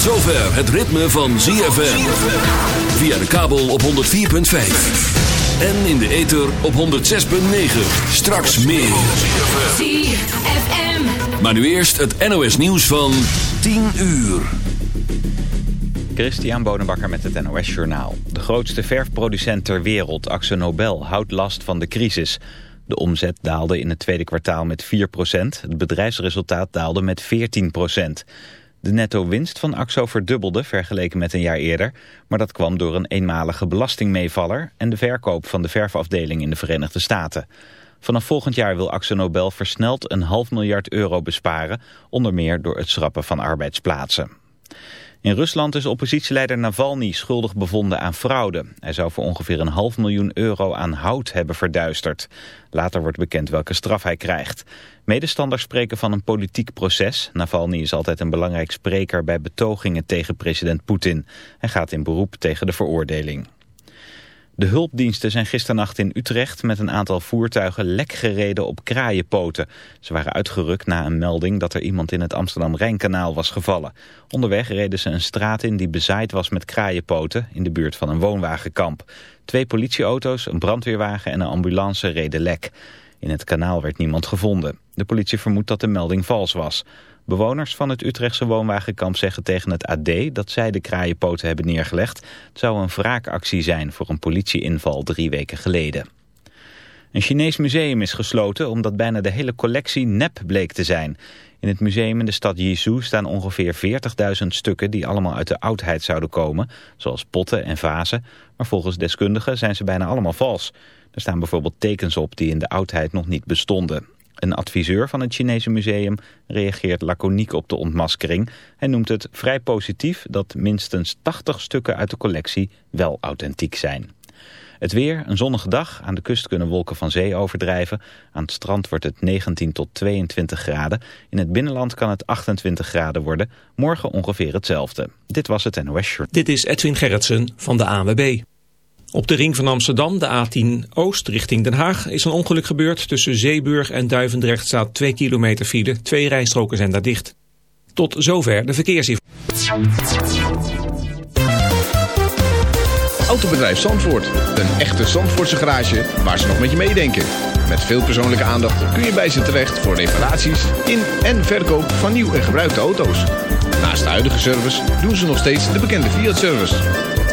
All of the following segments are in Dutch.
Tot zover het ritme van ZFM. Via de kabel op 104.5. En in de ether op 106.9. Straks meer. ZFM. Maar nu eerst het NOS nieuws van 10 uur. Christian Bonenbakker met het NOS Journaal. De grootste verfproducent ter wereld, Axo Nobel, houdt last van de crisis. De omzet daalde in het tweede kwartaal met 4% Het bedrijfsresultaat daalde met 14 De netto-winst van Axo verdubbelde vergeleken met een jaar eerder... maar dat kwam door een eenmalige belastingmeevaller... en de verkoop van de verfafdeling in de Verenigde Staten. Vanaf volgend jaar wil Axo Nobel versneld een half miljard euro besparen... onder meer door het schrappen van arbeidsplaatsen. In Rusland is oppositieleider Navalny schuldig bevonden aan fraude. Hij zou voor ongeveer een half miljoen euro aan hout hebben verduisterd. Later wordt bekend welke straf hij krijgt. Medestanders spreken van een politiek proces. Navalny is altijd een belangrijk spreker bij betogingen tegen president Poetin. Hij gaat in beroep tegen de veroordeling. De hulpdiensten zijn gisternacht in Utrecht met een aantal voertuigen lek gereden op kraaienpoten. Ze waren uitgerukt na een melding dat er iemand in het Amsterdam-Rijnkanaal was gevallen. Onderweg reden ze een straat in die bezaaid was met kraaienpoten in de buurt van een woonwagenkamp. Twee politieauto's, een brandweerwagen en een ambulance reden lek. In het kanaal werd niemand gevonden. De politie vermoedt dat de melding vals was. Bewoners van het Utrechtse woonwagenkamp zeggen tegen het AD dat zij de kraaienpoten hebben neergelegd. Het zou een wraakactie zijn voor een politieinval drie weken geleden. Een Chinees museum is gesloten omdat bijna de hele collectie nep bleek te zijn. In het museum in de stad Yizhou staan ongeveer 40.000 stukken die allemaal uit de oudheid zouden komen, zoals potten en vazen. Maar volgens deskundigen zijn ze bijna allemaal vals. Er staan bijvoorbeeld tekens op die in de oudheid nog niet bestonden. Een adviseur van het Chinese museum reageert laconiek op de ontmaskering. Hij noemt het vrij positief dat minstens 80 stukken uit de collectie wel authentiek zijn. Het weer, een zonnige dag. Aan de kust kunnen wolken van zee overdrijven. Aan het strand wordt het 19 tot 22 graden. In het binnenland kan het 28 graden worden. Morgen ongeveer hetzelfde. Dit was het NOS Shirt. Dit is Edwin Gerritsen van de ANWB. Op de ring van Amsterdam, de A10 Oost richting Den Haag, is een ongeluk gebeurd. Tussen Zeeburg en Duivendrecht staat 2 kilometer file. Twee rijstroken zijn daar dicht. Tot zover de verkeersinformatie. Autobedrijf Zandvoort. Een echte Zandvoortse garage waar ze nog met je meedenken. Met veel persoonlijke aandacht kun je bij ze terecht voor reparaties in en verkoop van nieuw en gebruikte auto's. Naast de huidige service doen ze nog steeds de bekende Fiat-service.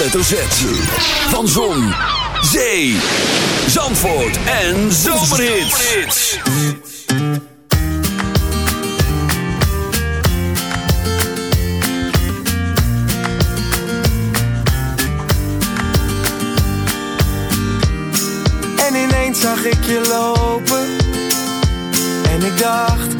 hoofdletter Z. Van Zon, Zee, Zandvoort en Zomerhits. En ineens zag ik je lopen. En ik dacht,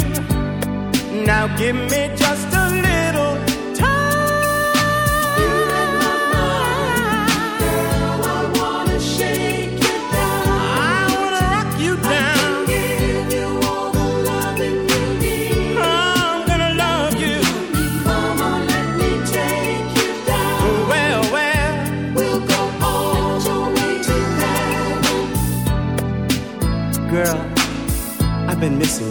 Now give me just a little time. You make my mind, girl. I wanna shake you down. I wanna lock you down. I can give you all the loving you need. I'm gonna love you, Mama. Let me take you down. Well, well, we'll go all the way to heaven, girl. I've been missing.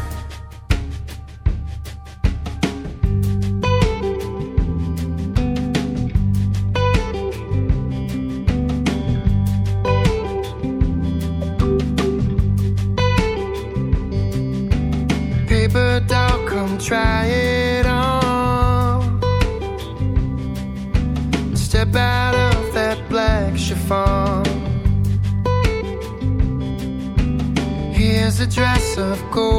of course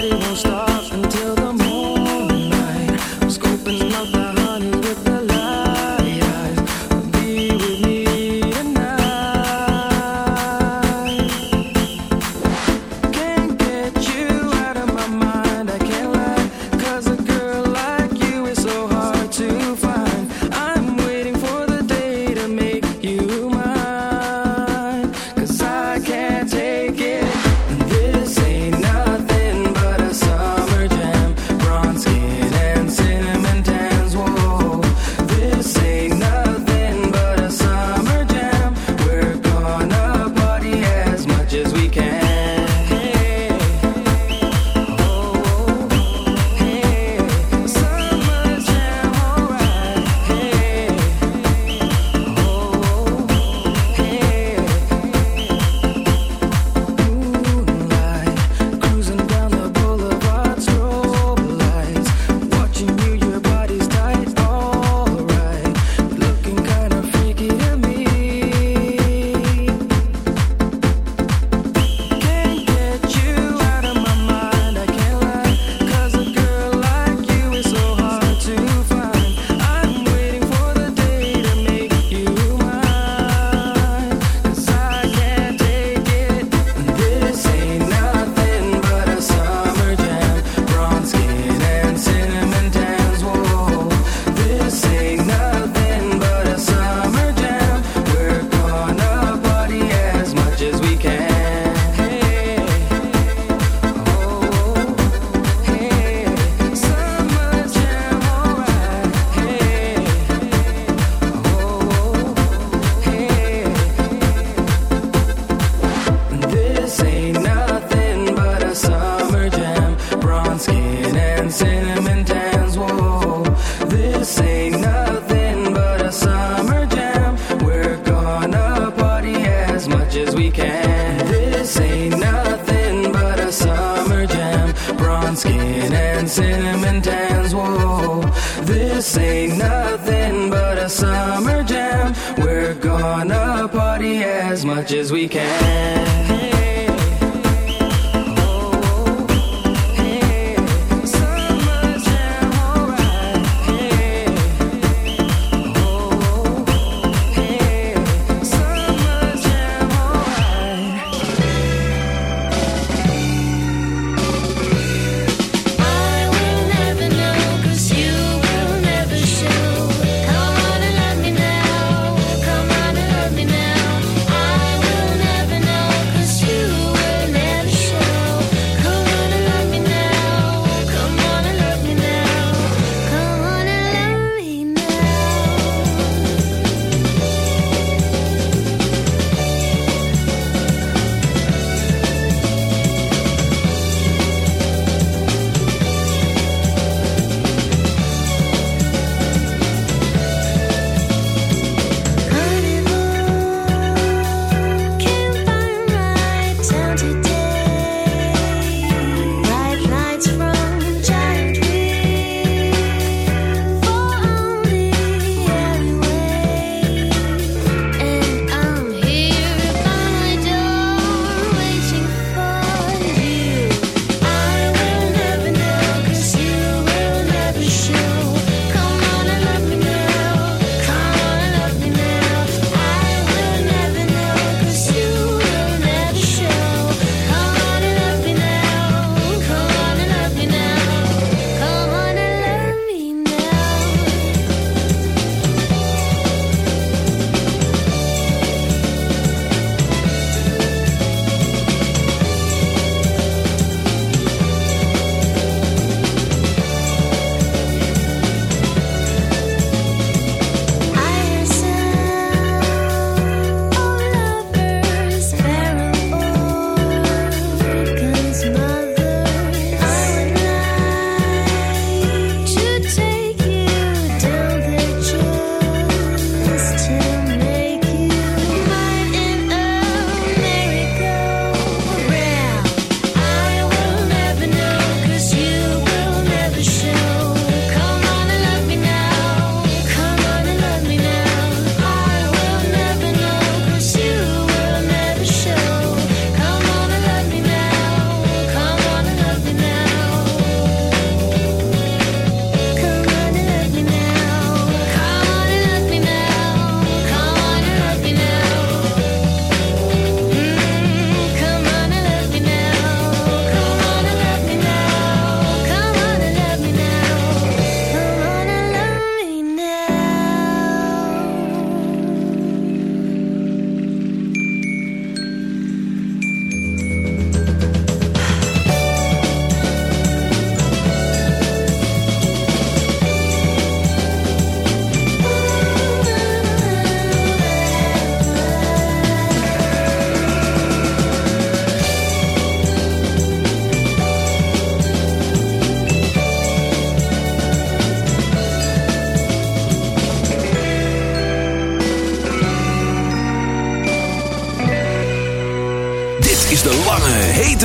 party won't stop much as we can.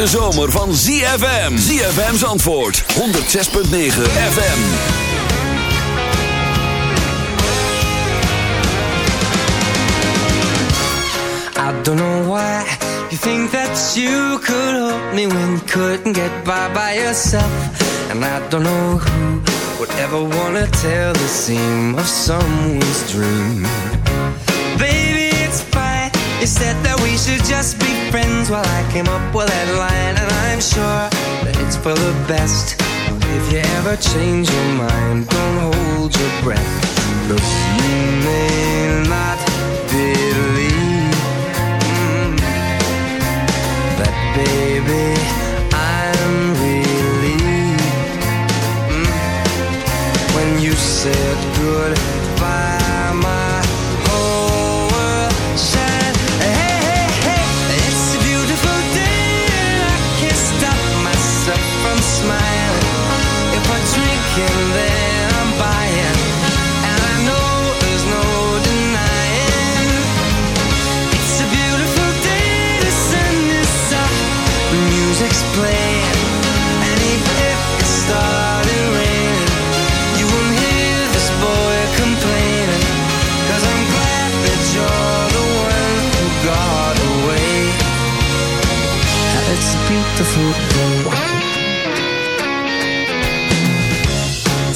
hete zomer van ZFM. ZFM's antwoord 106.9 FM. I don't know why you think that you could help me when you couldn't get by by yourself. And I don't know who would ever want to tell the seam of someone's dream. Baby, it's fine. You said that we should just be friends while I came up with that line And I'm sure that it's for the best. If you ever change your mind, don't hold your breath. Look, you may not believe mm, That baby, I'm relieved mm, When you said goodbye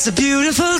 It's a beautiful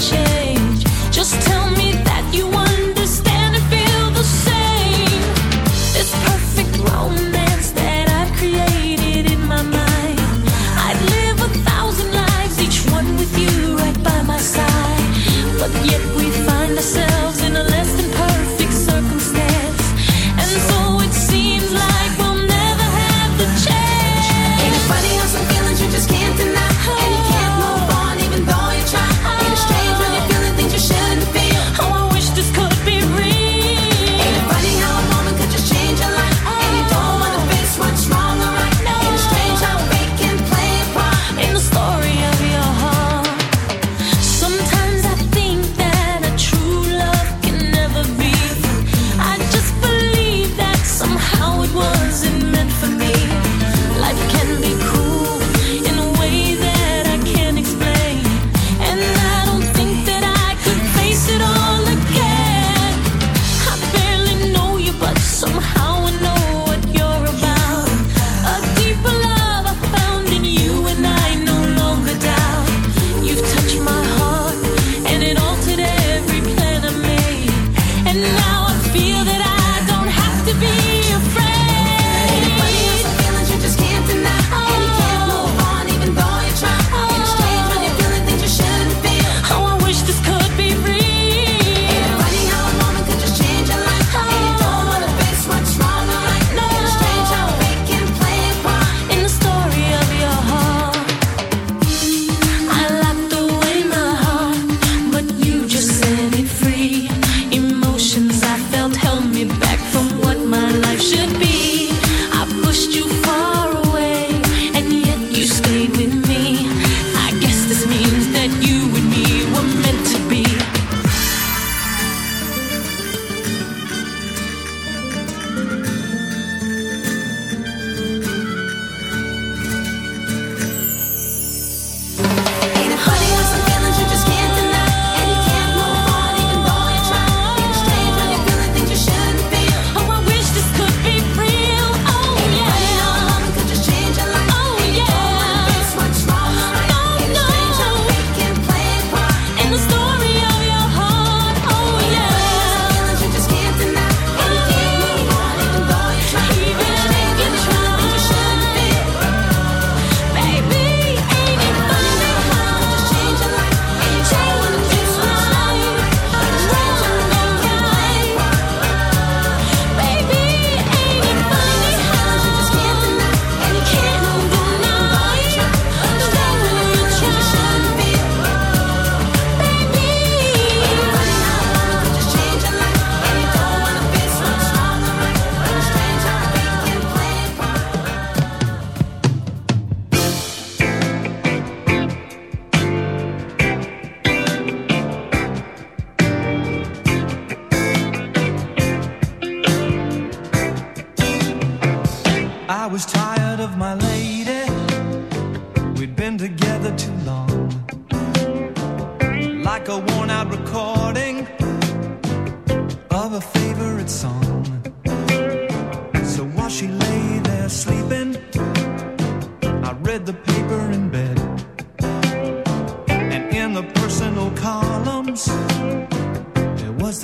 前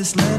this land.